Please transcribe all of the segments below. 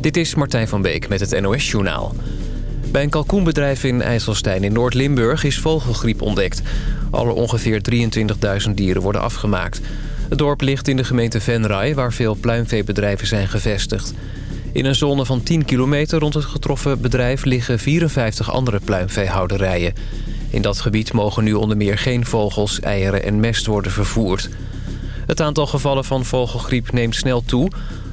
Dit is Martijn van Beek met het NOS-journaal. Bij een kalkoenbedrijf in IJsselstein in Noord-Limburg is vogelgriep ontdekt. Alle ongeveer 23.000 dieren worden afgemaakt. Het dorp ligt in de gemeente Venray, waar veel pluimveebedrijven zijn gevestigd. In een zone van 10 kilometer rond het getroffen bedrijf liggen 54 andere pluimveehouderijen. In dat gebied mogen nu onder meer geen vogels, eieren en mest worden vervoerd. Het aantal gevallen van vogelgriep neemt snel toe...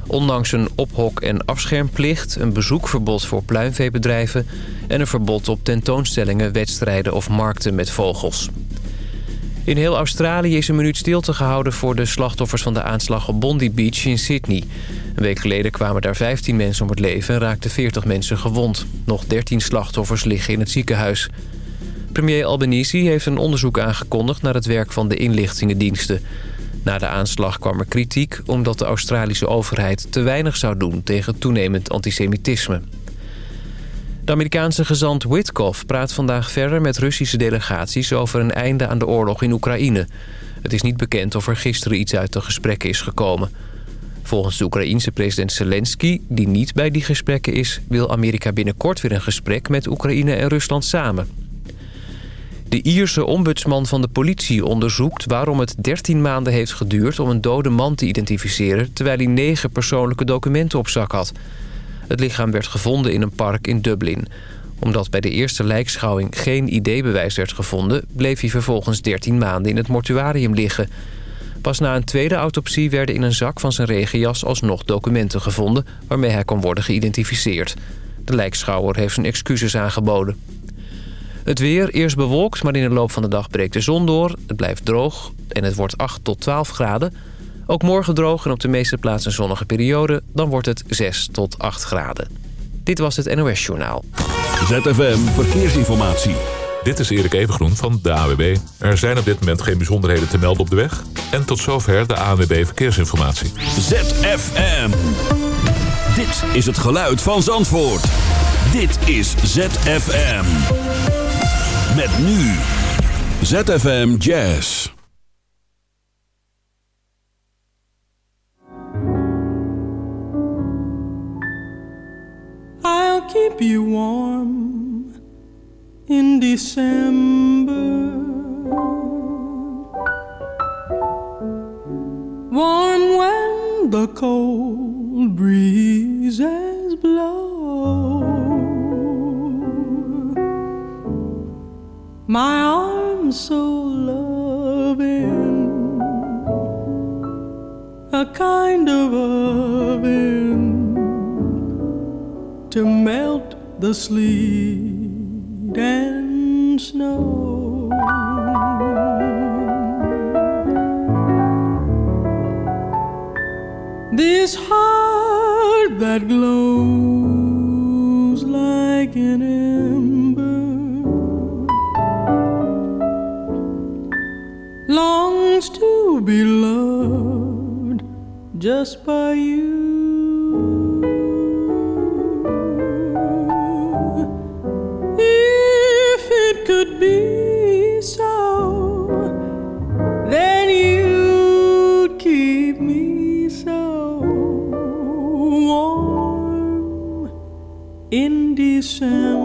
Ondanks een ophok- en afschermplicht, een bezoekverbod voor pluimveebedrijven... en een verbod op tentoonstellingen, wedstrijden of markten met vogels. In heel Australië is een minuut stilte gehouden voor de slachtoffers van de aanslag op Bondi Beach in Sydney. Een week geleden kwamen daar 15 mensen om het leven en raakten 40 mensen gewond. Nog 13 slachtoffers liggen in het ziekenhuis. Premier Albanese heeft een onderzoek aangekondigd naar het werk van de inlichtingendiensten. Na de aanslag kwam er kritiek omdat de Australische overheid te weinig zou doen tegen toenemend antisemitisme. De Amerikaanse gezant Witkoff praat vandaag verder met Russische delegaties over een einde aan de oorlog in Oekraïne. Het is niet bekend of er gisteren iets uit de gesprekken is gekomen. Volgens de Oekraïense president Zelensky, die niet bij die gesprekken is... wil Amerika binnenkort weer een gesprek met Oekraïne en Rusland samen. De Ierse ombudsman van de politie onderzoekt waarom het 13 maanden heeft geduurd... om een dode man te identificeren terwijl hij negen persoonlijke documenten op zak had. Het lichaam werd gevonden in een park in Dublin. Omdat bij de eerste lijkschouwing geen ID-bewijs werd gevonden... bleef hij vervolgens 13 maanden in het mortuarium liggen. Pas na een tweede autopsie werden in een zak van zijn regenjas alsnog documenten gevonden... waarmee hij kon worden geïdentificeerd. De lijkschouwer heeft zijn excuses aangeboden. Het weer, eerst bewolkt, maar in de loop van de dag breekt de zon door. Het blijft droog en het wordt 8 tot 12 graden. Ook morgen droog en op de meeste plaatsen een zonnige periode. Dan wordt het 6 tot 8 graden. Dit was het NOS Journaal. ZFM Verkeersinformatie. Dit is Erik Evengroen van de AWB. Er zijn op dit moment geen bijzonderheden te melden op de weg. En tot zover de ANWB Verkeersinformatie. ZFM. Dit is het geluid van Zandvoort. Dit is ZFM. Met nu ZFM Jazz. I'll keep you warm in December. Warm when the cold breezes blow. My arms so loving, a kind of oven to melt the sleet and snow. This heart that glows like an longs to be loved just by you. If it could be so, then you'd keep me so warm in December.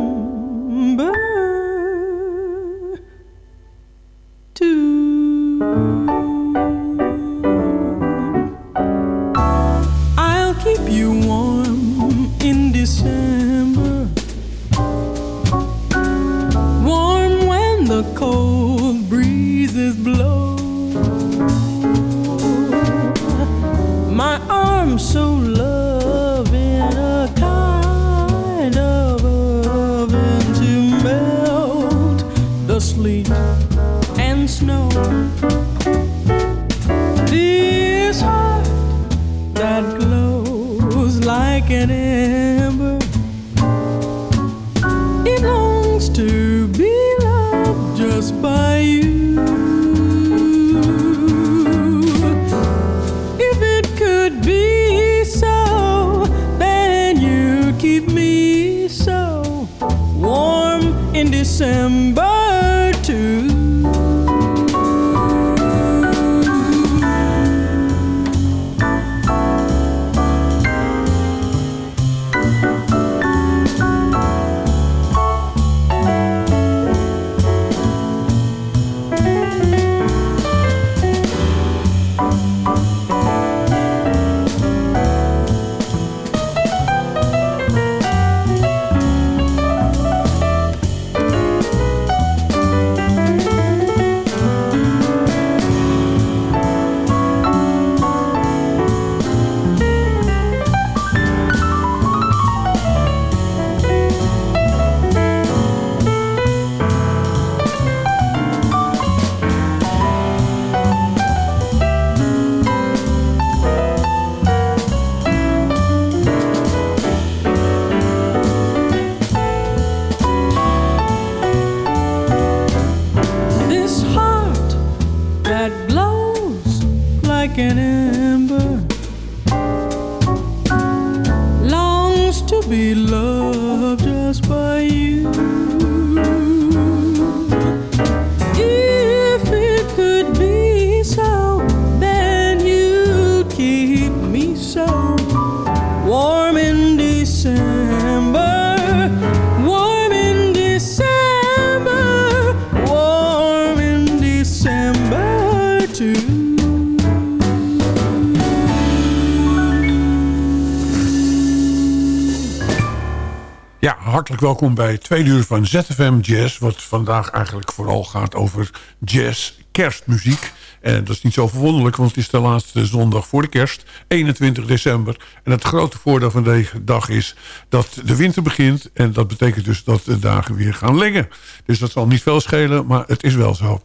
Welkom bij twee uur van ZFM Jazz. Wat vandaag eigenlijk vooral gaat over jazz, kerstmuziek. En dat is niet zo verwonderlijk, want het is de laatste zondag voor de kerst, 21 december. En het grote voordeel van deze dag is dat de winter begint. En dat betekent dus dat de dagen weer gaan lengen. Dus dat zal niet veel schelen, maar het is wel zo.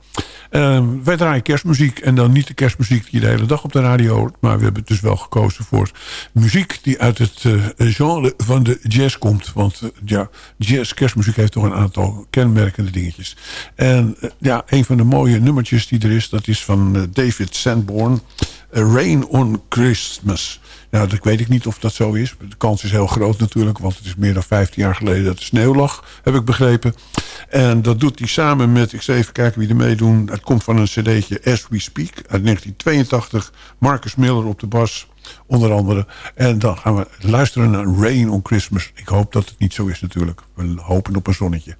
Ehm, wij draaien kerstmuziek en dan niet de kerstmuziek die je de hele dag op de radio hoort. Maar we hebben dus wel gekozen voor muziek die uit het eh, genre van de jazz komt. Want eh, ja, jazz, kerstmuziek heeft toch een aantal kenmerkende dingetjes. En eh, ja, een van de mooie nummertjes die er is, dat is van David Sanborn. Rain on Christmas. Nou, dat weet ik niet of dat zo is. De kans is heel groot natuurlijk, want het is meer dan 15 jaar geleden dat de sneeuw lag, heb ik begrepen. En dat doet hij samen met, ik zal even kijken wie er meedoen. Het komt van een cd'tje As We Speak uit 1982. Marcus Miller op de bas, onder andere. En dan gaan we luisteren naar Rain on Christmas. Ik hoop dat het niet zo is natuurlijk. We hopen op een zonnetje.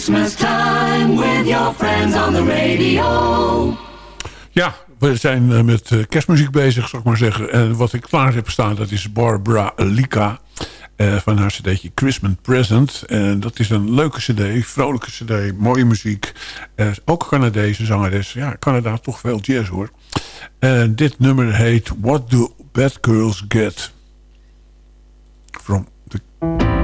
Christmas time with your friends on the radio. Ja, we zijn eh, met eh, kerstmuziek bezig, zal ik maar zeggen. En wat ik klaar heb staan, dat is Barbara Lika. Uh, van haar cd'tje Christmas Present. En dat is een leuke cd, vrolijke cd, mooie muziek. Ook Canadese zangeres. Ja, Canada toch veel jazz hoor. En dit nummer heet What Do Bad Girls Get? From the...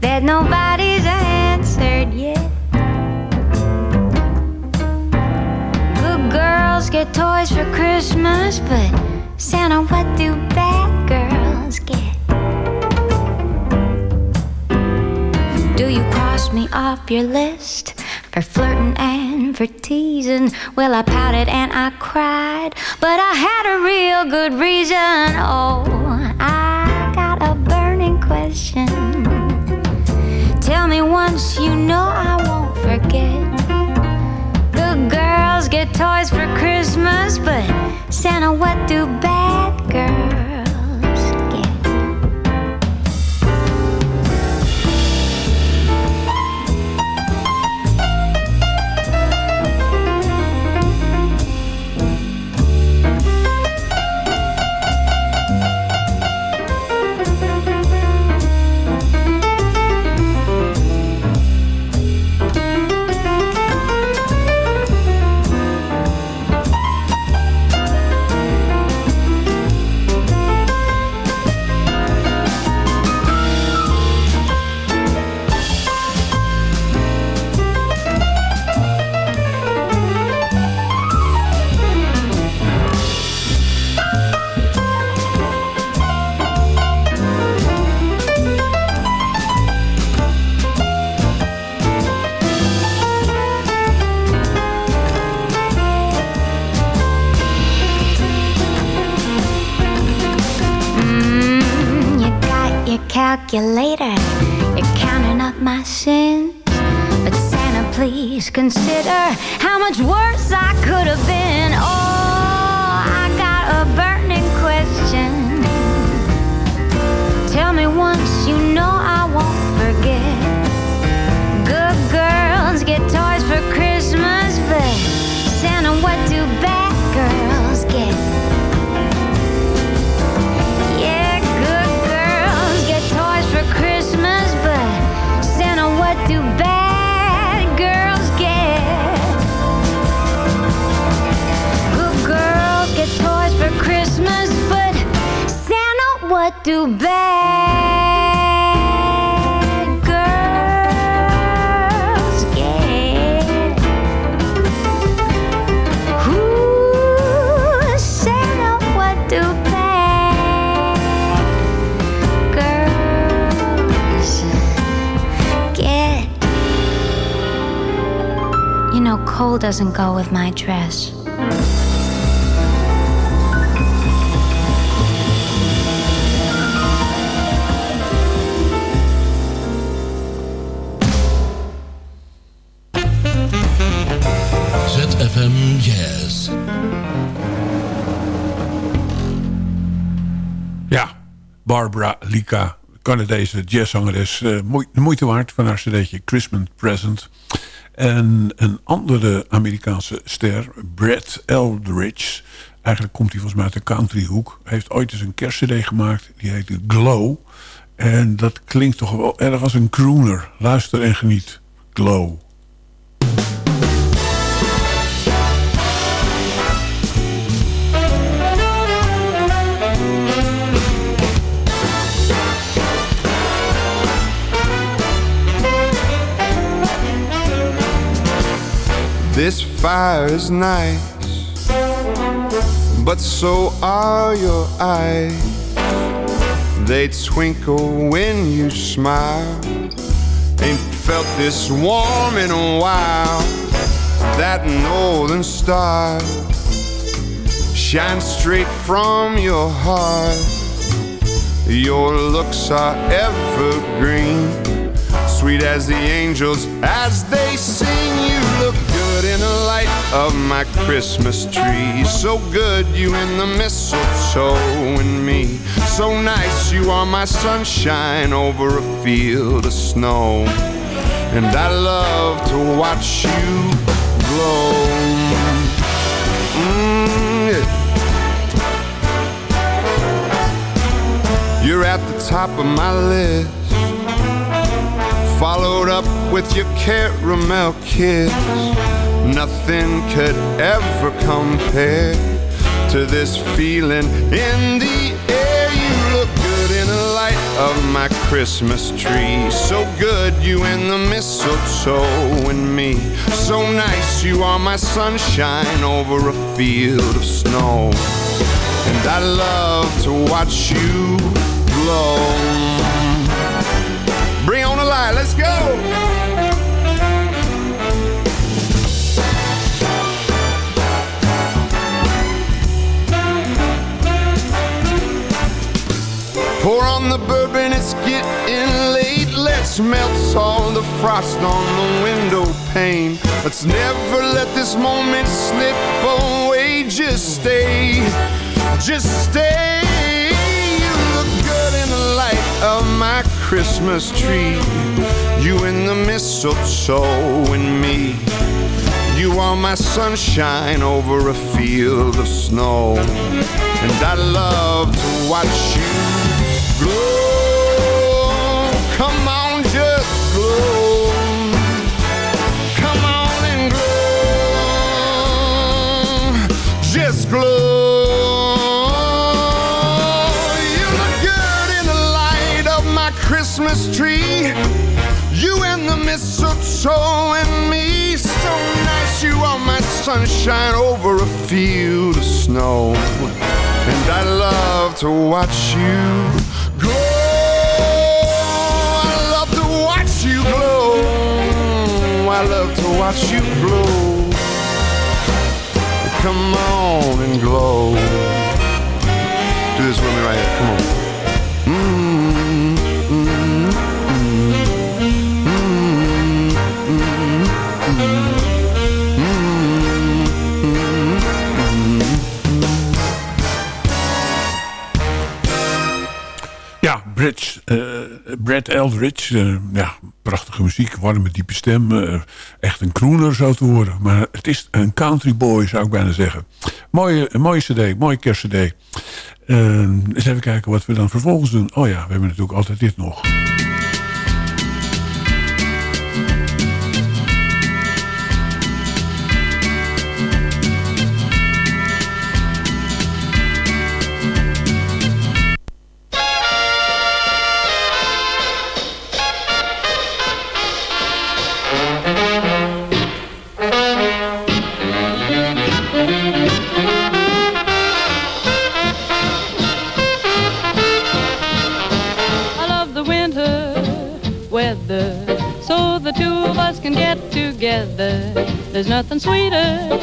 that nobody's answered yet. Good girls get toys for Christmas, but Santa, what do bad girls get? Do you cross me off your list for flirting and for teasing? Well, I pouted and I cried, but I had a real good reason. Oh, I question. Tell me once, you know I won't forget. Good girls get toys for Christmas, but Santa, what do bad girls? What do bad girls get? Ooh, Santa, what do bad girls get? You know, coal doesn't go with my dress. Barbara Lika, Canadese jazzzangeres. Uh, de moeite waard van haar cd'tje Christmas Present. En een andere Amerikaanse ster, Brad Eldridge. Eigenlijk komt hij volgens mij uit de countryhoek. Hij heeft ooit eens een kerstcd gemaakt. Die heet Glow. En dat klinkt toch wel erg als een crooner. Luister en geniet. Glow. This fire is nice, but so are your eyes. They twinkle when you smile, Ain't felt this warm in a while. That northern star shines straight from your heart. Your looks are evergreen, sweet as the angels as they sing. You in the light of my Christmas tree. So good, you in the mistletoe and me. So nice, you are my sunshine over a field of snow. And I love to watch you glow. Mm. You're at the top of my list. Followed up with your caramel kiss. Nothing could ever compare to this feeling in the air. You look good in the light of my Christmas tree. So good, you in the mistletoe and me. So nice, you are my sunshine over a field of snow. And I love to watch you glow. Bring on the light, let's go. Pour on the bourbon, it's getting late. Let's melt all the frost on the window pane. Let's never let this moment slip away. Just stay, just stay. You look good in the light of my Christmas tree. You in the mistletoe and me. You are my sunshine over a field of snow. And I love to watch you glow. Come on, just glow. Come on and glow. Just glow. You look good in the light of my Christmas tree. You and the mistletoe and me. So nice, you are my sunshine over a field of snow. And I love to watch you watch you glow. Come on and glow. Do this with me right here. Come on. Mm, mm, Ja, Brad, eh, Brad Eldridge. eh, ja, prachtige muziek, warme, diepe stem. eh, echt een crooner zou het worden. Maar het is een country boy, zou ik bijna zeggen. Mooie, mooie cd, mooie kerstcd. Eh, eens even kijken wat we dan vervolgens doen. Oh ja, we hebben natuurlijk altijd dit nog. Sweeter,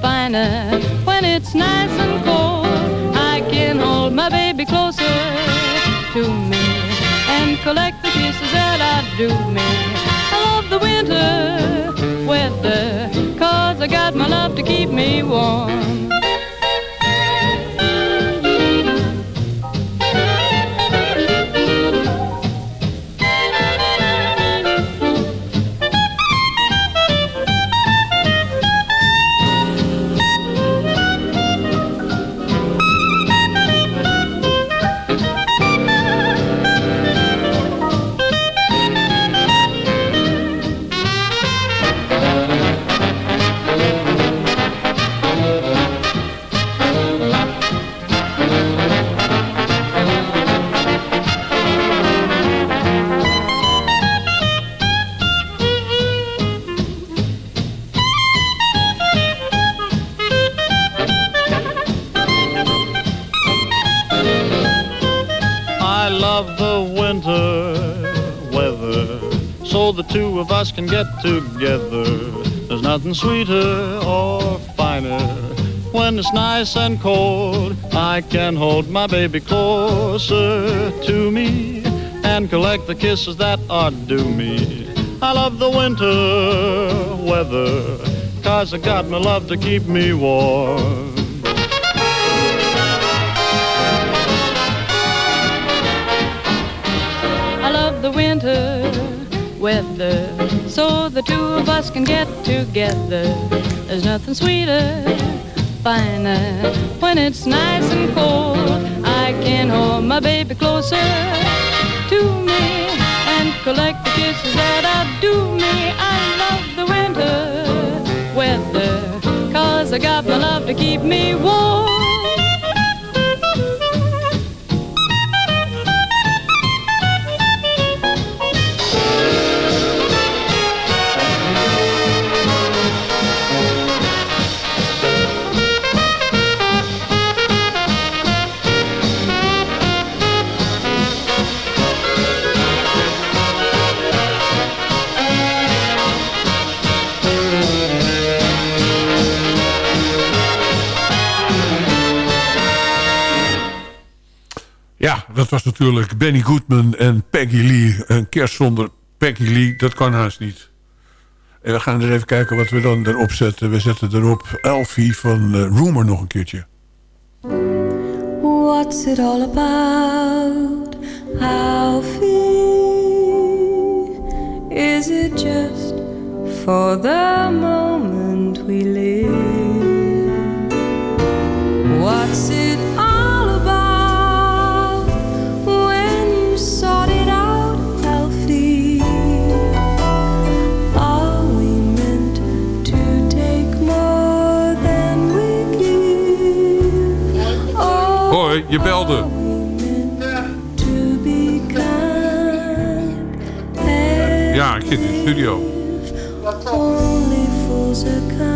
finer, when it's nice and cold. I can hold my baby closer to me and collect the kisses that outdo me. I love the winter weather, cause I got my love to keep me warm. Sweeter or finer. When it's nice and cold, I can hold my baby closer to me and collect the kisses that are due me. I love the winter weather, cause I got my love to keep me warm. Weather, so the two of us can get together. There's nothing sweeter, finer. When it's nice and cold, I can hold my baby closer to me and collect the kisses that outdo me. I love the winter weather, cause I got my love to keep me warm. Dat was natuurlijk Benny Goodman en Peggy Lee. Een kerst zonder Peggy Lee, dat kan haast niet. En we gaan er even kijken wat we dan erop zetten. We zetten erop Elfie van uh, Rumor nog een keertje. What's it all about, Alfie? Is it just for the moment we live? Je belde. Ja, ik zit in de studio. only fools are kind.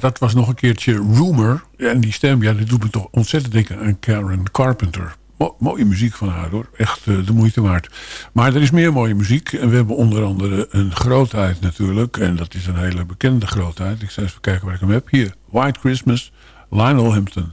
Dat was nog een keertje Rumor. En die stem, ja, dat doet me toch ontzettend denken aan Karen Carpenter. Mo- mooie muziek van haar hoor. Echt eh, de moeite waard. Maar er is meer mooie muziek. En we hebben onder andere een grootheid natuurlijk. En dat is een hele bekende grootheid. Ik zal eens even kijken waar ik hem heb. Hier, White Christmas, Lionel Hampton.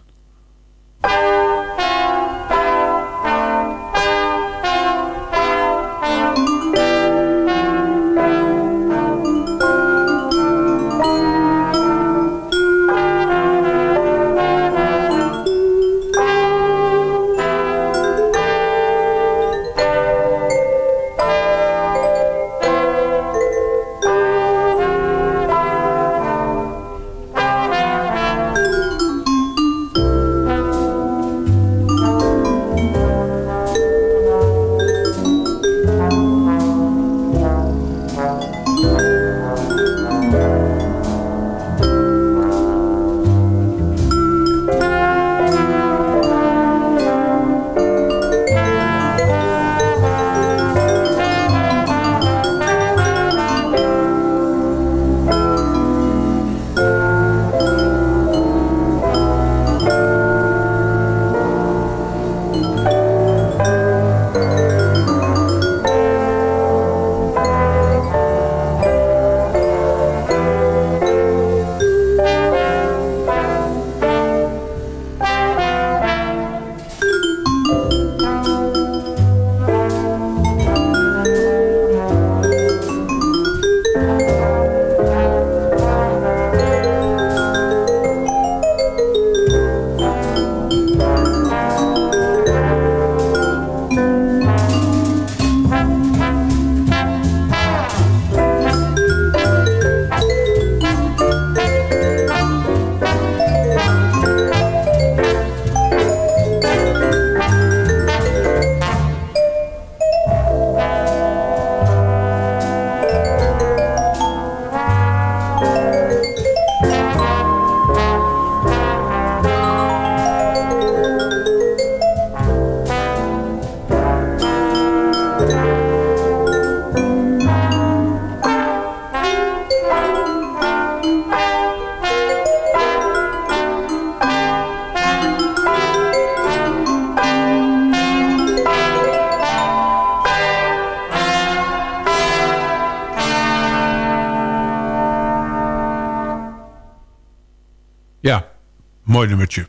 Mooi nummertje.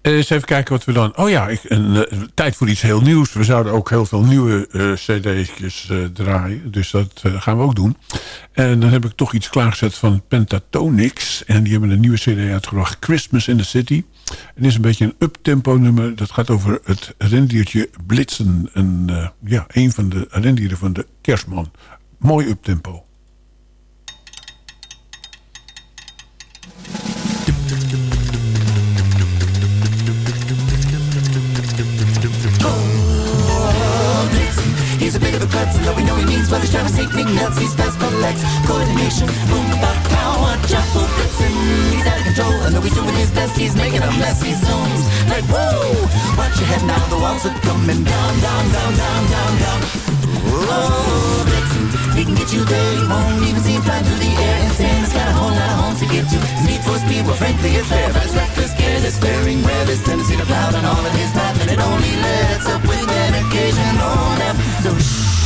Eh, eens even kijken wat we dan... Oh ja, ik, een, eh, tijd voor iets heel nieuws. We zouden ook heel veel nieuwe eh, cd'tjes draaien. Dus dat gaan we ook doen. En dan heb ik toch iets klaargezet van Pentatonix. En die hebben een nieuwe cd uitgebracht. Christmas in the City. En is een beetje een uptempo nummer. Dat gaat over het rendiertje Blitzen. Een, ja, een van de rendieren van de kerstman. Mooi uptempo. Klutz, and know he means what he's trying to say, big nuts, he's fast lacks coordination. Boom, bop, pow, watch out for Blitzen. He's out of control, and though he's doing his best, he's making a mess. He zooms like whoa. Watch your head now, the walls are coming down, down, down, down, down, down. Whoa, Blitzen, he can get you there. He won't even see him fly through the air. Insane, it's got a whole lot of homes to get to. Need for speed, well, frankly, it's there. But his reckless care, despairing, where there's tendency to cloud on all of his path, and it only lets up with an occasional nap. So shh,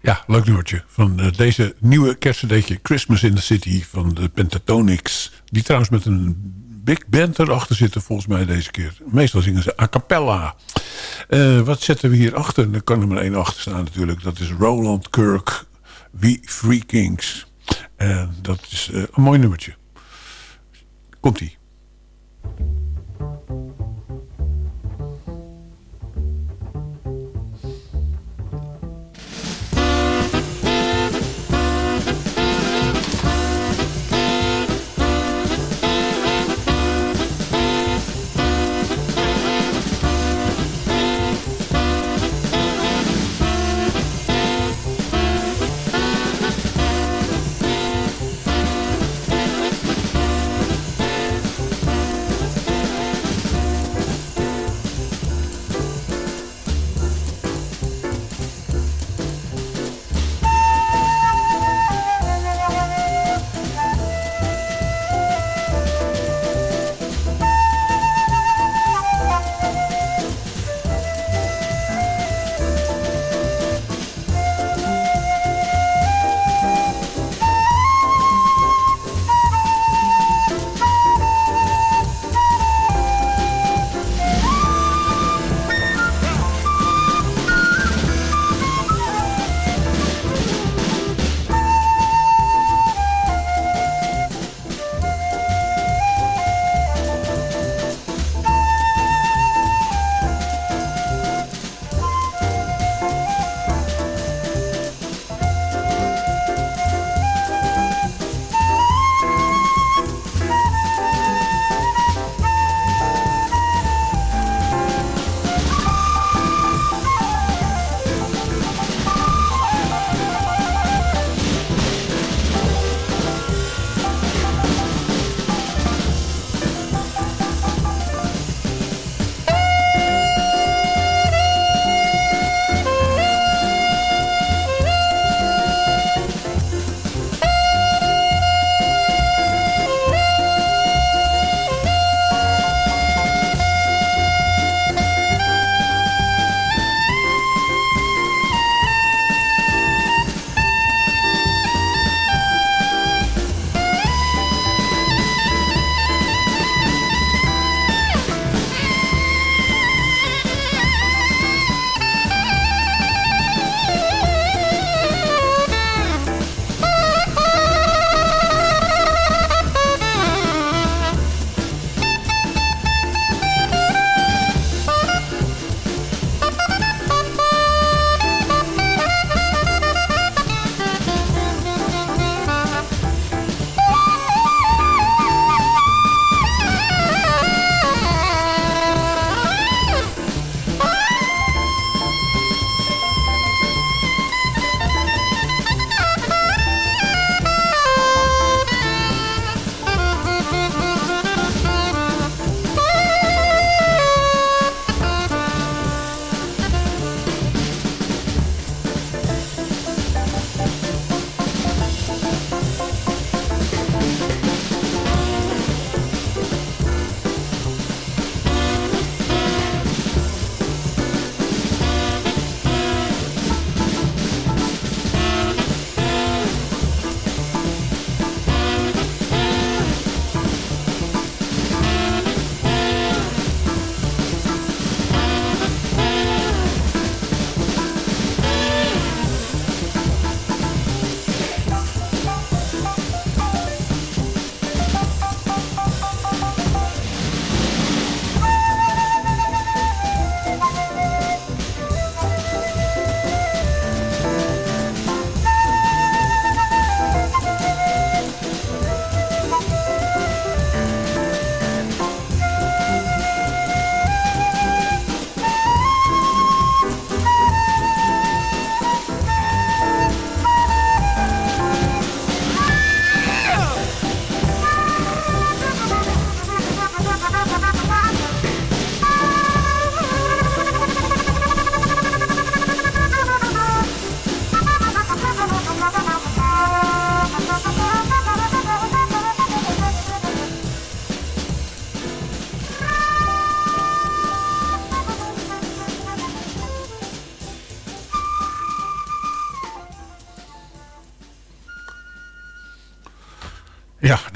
Ja, leuk nummertje. Van eh, deze nieuwe kerstcd'tje Christmas in the City van de Pentatonix. Die trouwens met een big band erachter zitten volgens mij deze keer. Meestal zingen ze a cappella. Eh, wat zetten we hier achter? Er kan er maar één achter staan natuurlijk. Dat is Roland Kirk, We Three Kings. En dat is eh, een mooi nummertje. Komt-ie.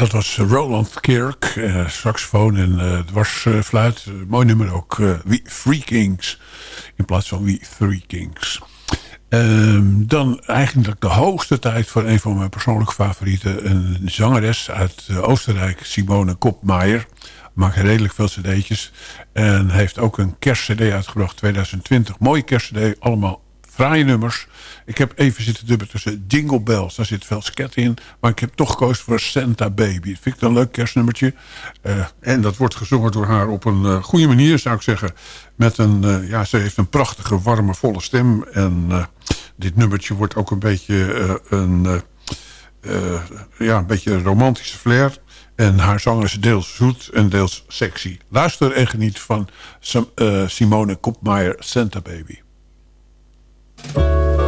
Dat was Roland Kirk, eh, saxofoon en eh, dwarsfluit. Eh, mooi nummer ook, We Three Kings, in plaats van We Three Kings. Ehm, dan eigenlijk de hoogste tijd voor een van mijn persoonlijke favorieten. Een zangeres uit Oostenrijk, Simone Kopmaier. Maakt redelijk veel cd'tjes. En heeft ook een kerstcd uitgebracht, 2020. Mooie kerstcd, allemaal fraaie nummers. Ik heb even zitten dubben tussen Jingle Bells. Daar zit veel scat in. Maar ik heb toch gekozen voor Santa Baby. Vind ik een leuk kerstnummertje. Eh, en dat wordt gezongen door haar op een eh, goede manier, zou ik zeggen. Met een, eh, ja, ze heeft een prachtige, warme, volle stem. En dit nummertje wordt ook een beetje een, ja, een beetje romantische flair. En haar zang is deels zoet en deels sexy. Luister en geniet van Simone Kopmaier, Santa Baby. Música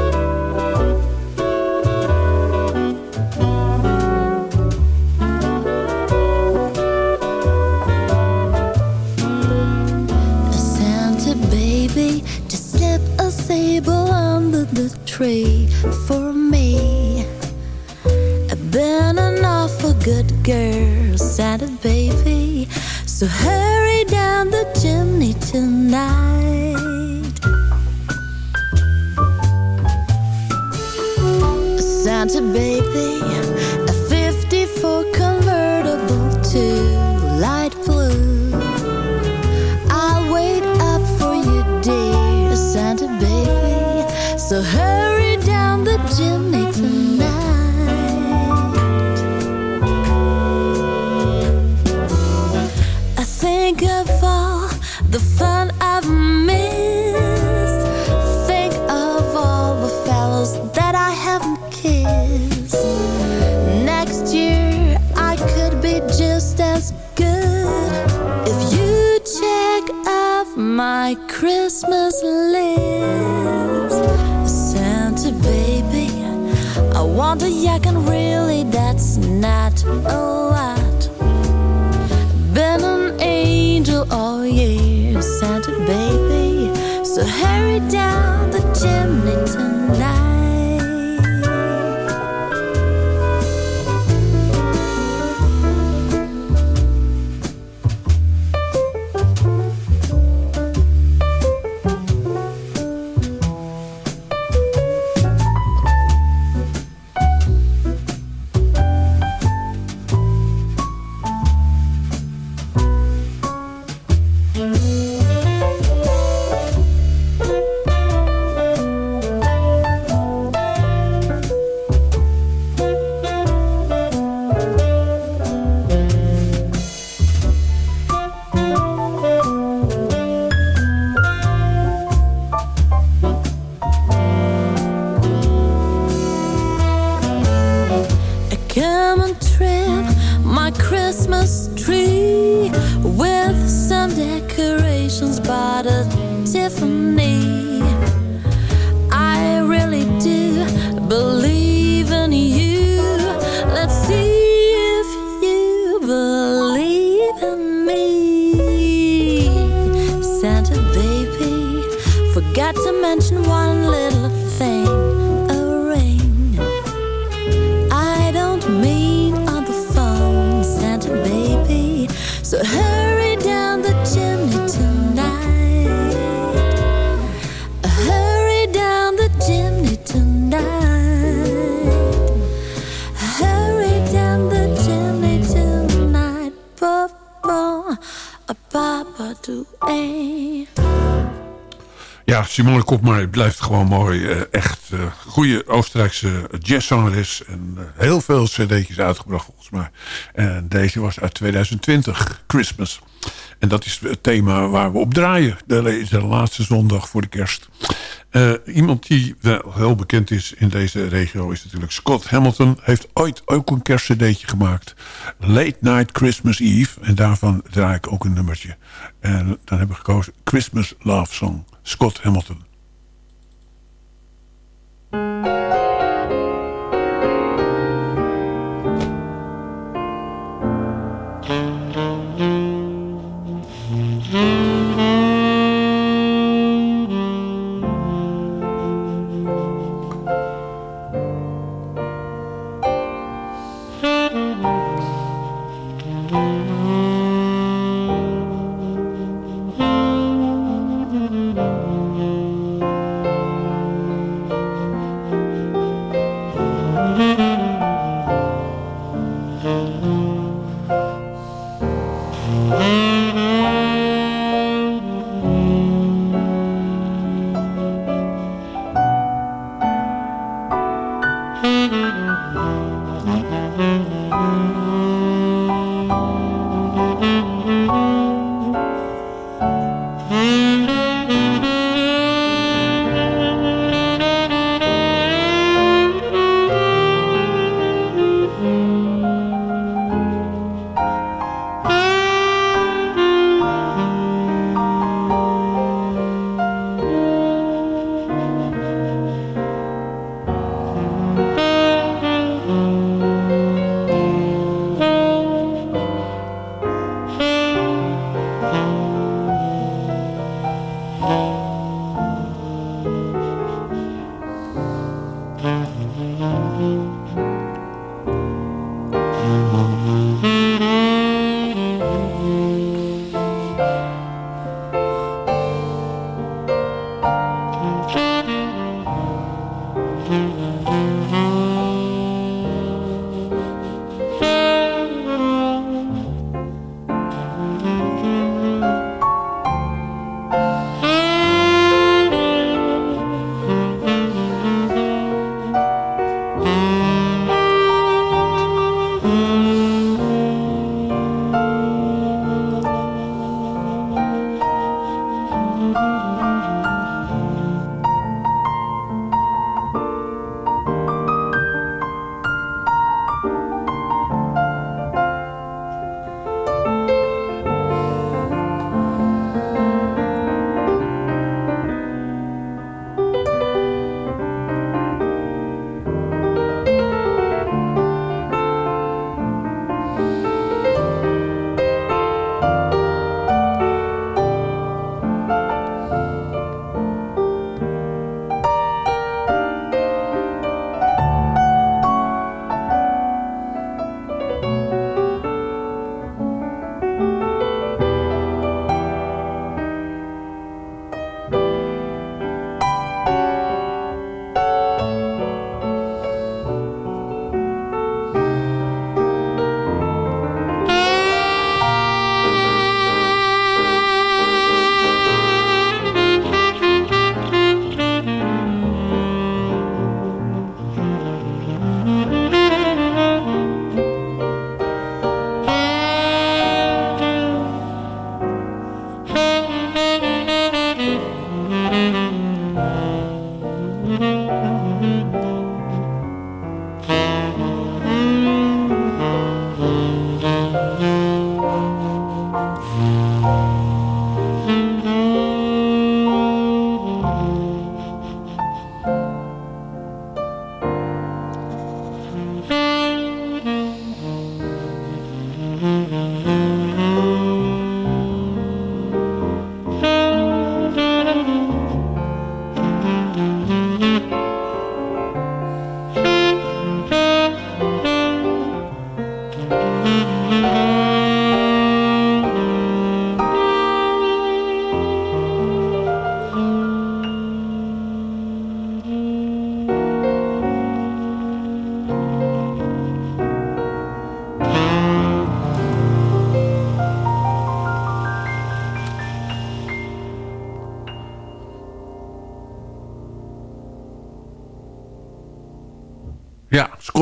Simone Kopmaier blijft gewoon mooi. eh, echt eh goede Oostenrijkse jazzzangeres. En eh, heel veel cd'tjes uitgebracht volgens mij. En deze was uit 2020, Christmas. En dat is het thema waar we op draaien. De, de laatste zondag voor de kerst. Iemand die wel heel bekend is in deze regio is natuurlijk Scott Hamilton. Heeft ooit ook een kerstcd'tje gemaakt. Late Night Christmas Eve. En daarvan draai ik ook een nummertje. En dan hebben we gekozen Christmas Love Song. Scott Hamilton. Thank you.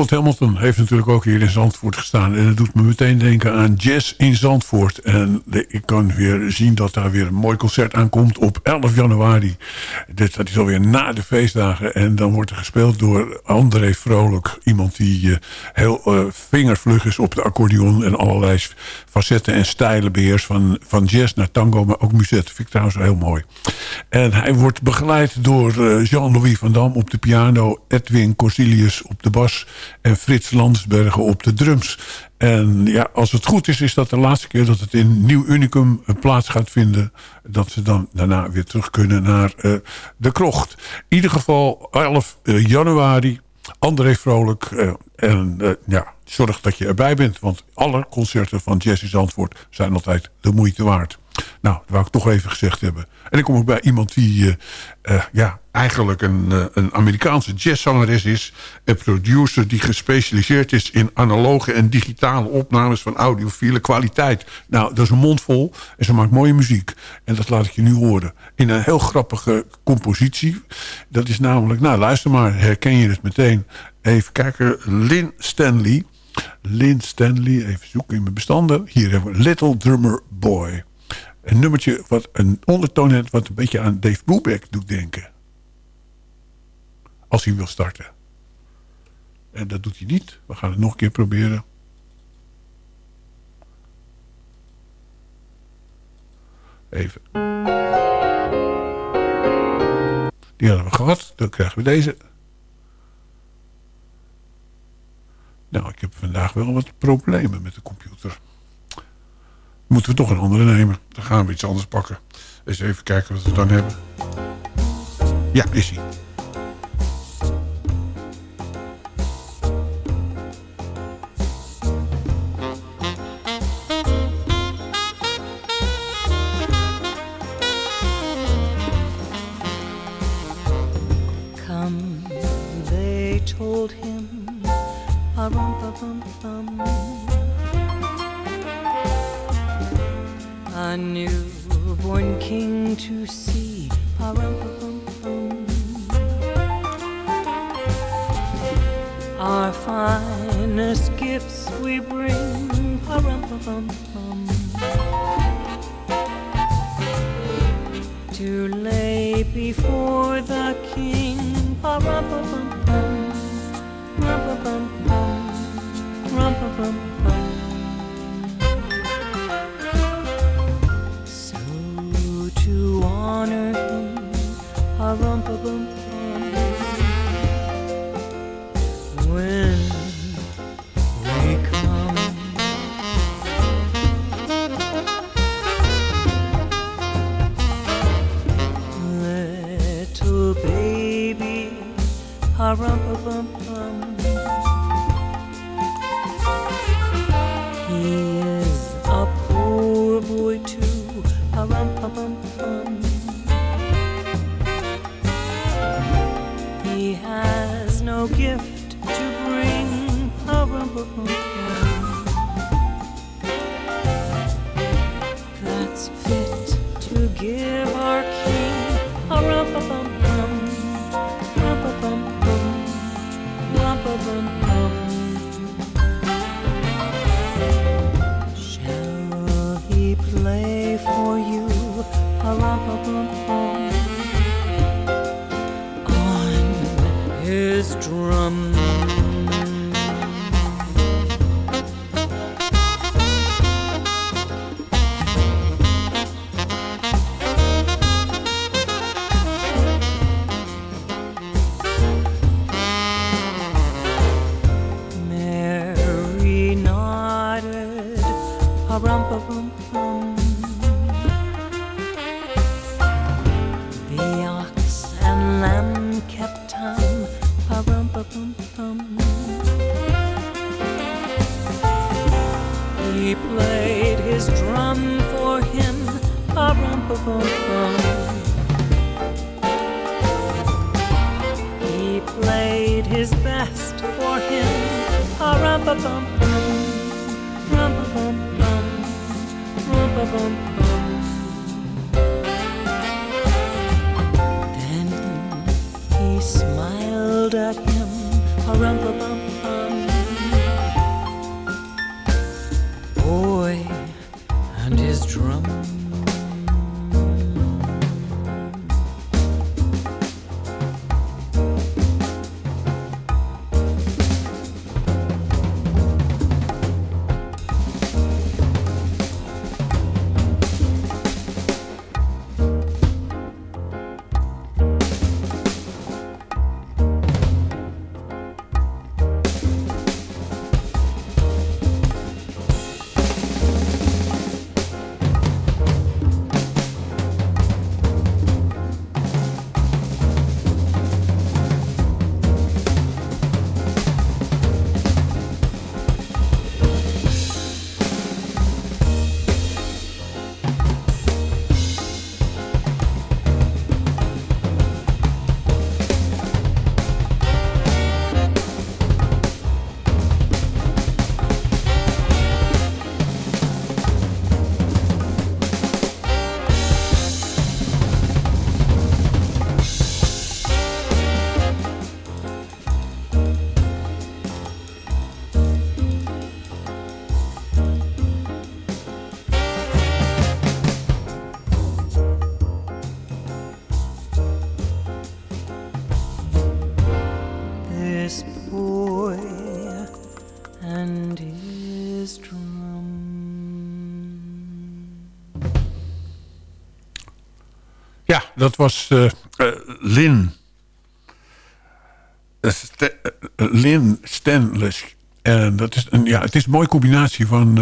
Hamilton heeft natuurlijk ook hier in Zandvoort gestaan. En dat doet me meteen denken aan jazz in Zandvoort. En ik kan weer zien dat daar weer een mooi concert aankomt op 11 januari. Dat is alweer na de feestdagen. En dan wordt er gespeeld door André Vrolijk. Iemand die uh, heel uh, vingervlug is op de accordeon. En allerlei facetten en stijlen beheerst. Van, van jazz naar tango, maar ook muziek. Dat vind ik trouwens heel mooi. En hij wordt begeleid door uh, Jean-Louis van Dam op de piano. Edwin Corsilius op de bas en Frits Landsbergen op de drums. En ja, als het goed is, is dat de laatste keer dat het in Nieuw Unicum plaats gaat vinden. Dat ze dan daarna weer terug kunnen naar uh, de krocht. In ieder geval 11 uh, januari. André Vrolijk. En ja, zorg dat je erbij bent. Want alle concerten van Jesse's Antwoord zijn altijd de moeite waard. Nou, dat wou ik toch even gezegd hebben. En dan kom ik bij iemand die ja, eigenlijk een, uh, een Amerikaanse jazzzangeres is. Een producer die gespecialiseerd is in analoge en digitale opnames van audiofiele kwaliteit. Nou, dat is een mond vol en ze maakt mooie muziek. En dat laat ik je nu horen. In een heel grappige compositie. Dat is namelijk, nou luister maar, herken je het meteen. Even kijken, Lynn Stanley. Lynn Stanley, even zoeken in mijn bestanden. Hier hebben we Little Drummer Boy. Een nummertje wat een ondertoon heeft... wat een beetje aan Dave Brubeck doet denken. Als hij wil starten. En dat doet hij niet. We gaan het nog een keer proberen. Even. Die hadden we gehad. Dan krijgen we deze. Nou, ik heb vandaag wel wat problemen met de computer. Moeten we toch een andere nemen. Dan gaan we iets anders pakken. Eens even kijken wat we dan hebben. Ja, is hij. they bring. To lay before the king. Pa-rum-pa-bum-bum. Rum-pa-bum-bum. Rum-pa-bum-bum. rumpa bum. Dat was eh eh, Lynn. Eh, Sta- eh, Lynn Stanley. En dat is een, ja, het is een mooie combinatie van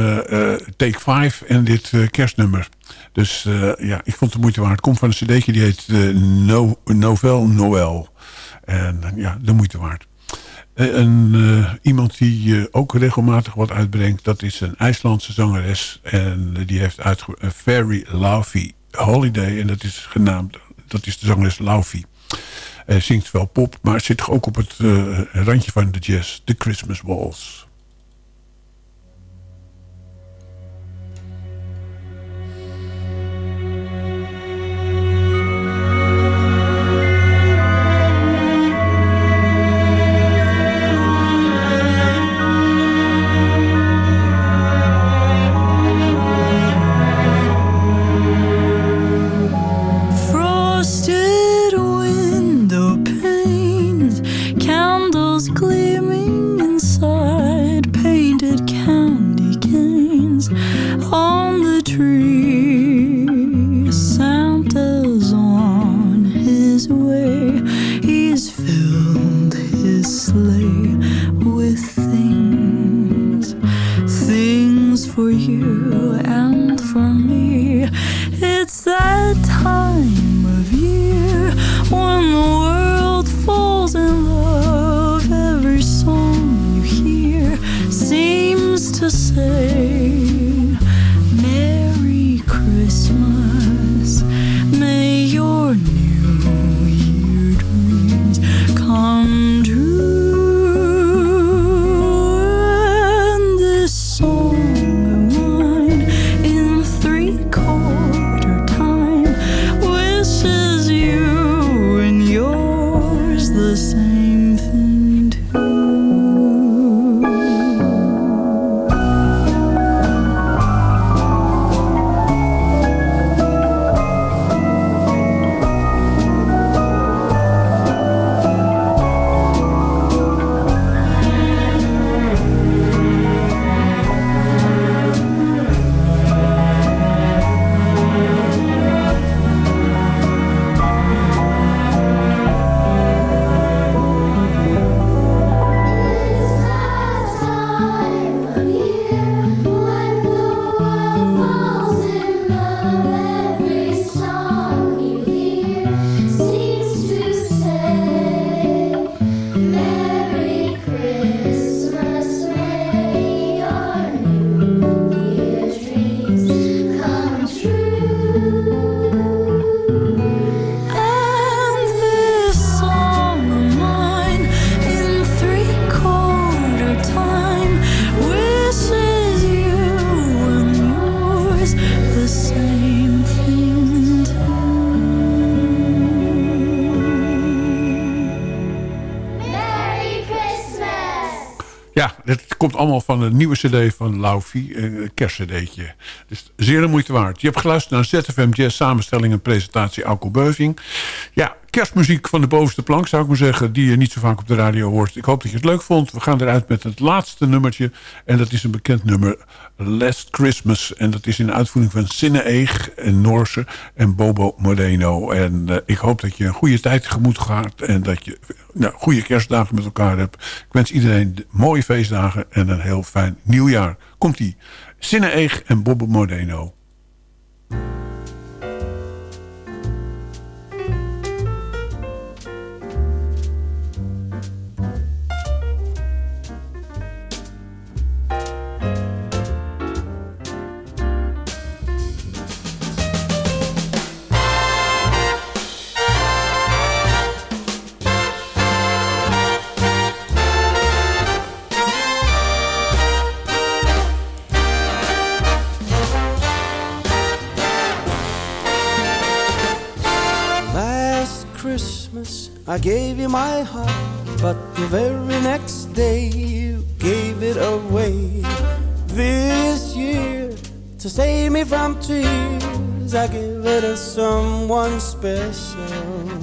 Take 5 en dit kerstnummer. Dus ja, ik vond het moeite waard. Het komt van een cd'tje die heet no, Novel Noël. En ja, de moeite waard. En iemand die ook regelmatig wat uitbrengt... dat is een IJslandse zangeres. En die heeft uitgebracht Very Laufey Holiday. En dat is genaamd, dat is de zangeres Laufey. Hij zingt wel pop, maar zit ook op het eh, randje van de jazz. The Christmas Waltz. Komt allemaal van een nieuwe cd van Laufey, een kerstcd'tje. Dus zeer de moeite waard. Je hebt geluisterd naar ZFM Jazz samenstelling en presentatie Alko Beuving. Kerstmuziek van de bovenste plank zou ik maar zeggen, die je niet zo vaak op de radio hoort. Ik hoop dat je het leuk vond. We gaan eruit met het laatste nummertje en dat is een bekend nummer, Last Christmas. En dat is in uitvoering van Sinne Eeg en Noorse en Bobo Moreno. En eh, ik hoop dat je een goede tijd tegemoet gaat en dat je nou, goede kerstdagen met elkaar hebt. Ik wens iedereen de mooie feestdagen en een heel fijn nieuwjaar. Komt-ie. Sinne Eeg en Bobo Moreno. But the very next day you gave it away. This year, to save me from tears, I give it to someone special.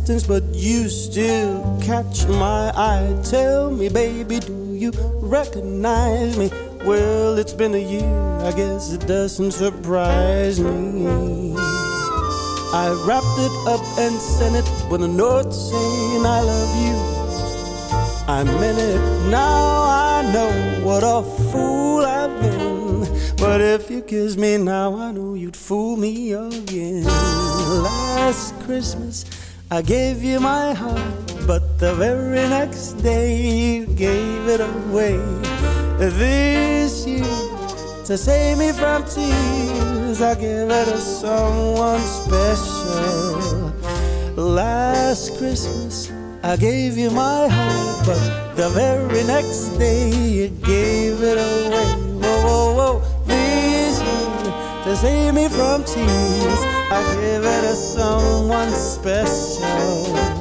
Distance, but you still catch my eye. Tell me, baby, do you recognize me? Well, it's been a year, I guess it doesn't surprise me. I wrapped it up and sent it with a note saying I love you. I meant it, now I know what a fool I've been. But if you kiss me now, I know you'd fool me again. Last Christmas, I gave you my heart, but the very next day you gave it away. This year, to save me from tears, I give it to someone special. Last Christmas, I gave you my heart, but the very next day you gave it away. Save me from tears, I give it to someone special.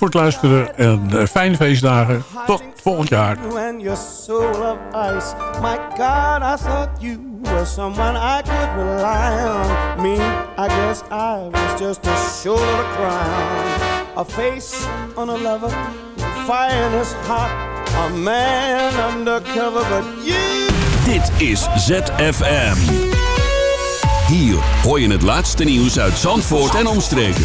Voor het luisteren en eh, fijne feestdagen. Tot volgend jaar. My God, I thought you were someone I could rely on. Me, I guess I was just a shoulder to cry on. A face on a lover, fire in his heart. A man undercover, but you. Dit is ZFM. Hier hoor je het laatste nieuws uit Zandvoort en omstreken.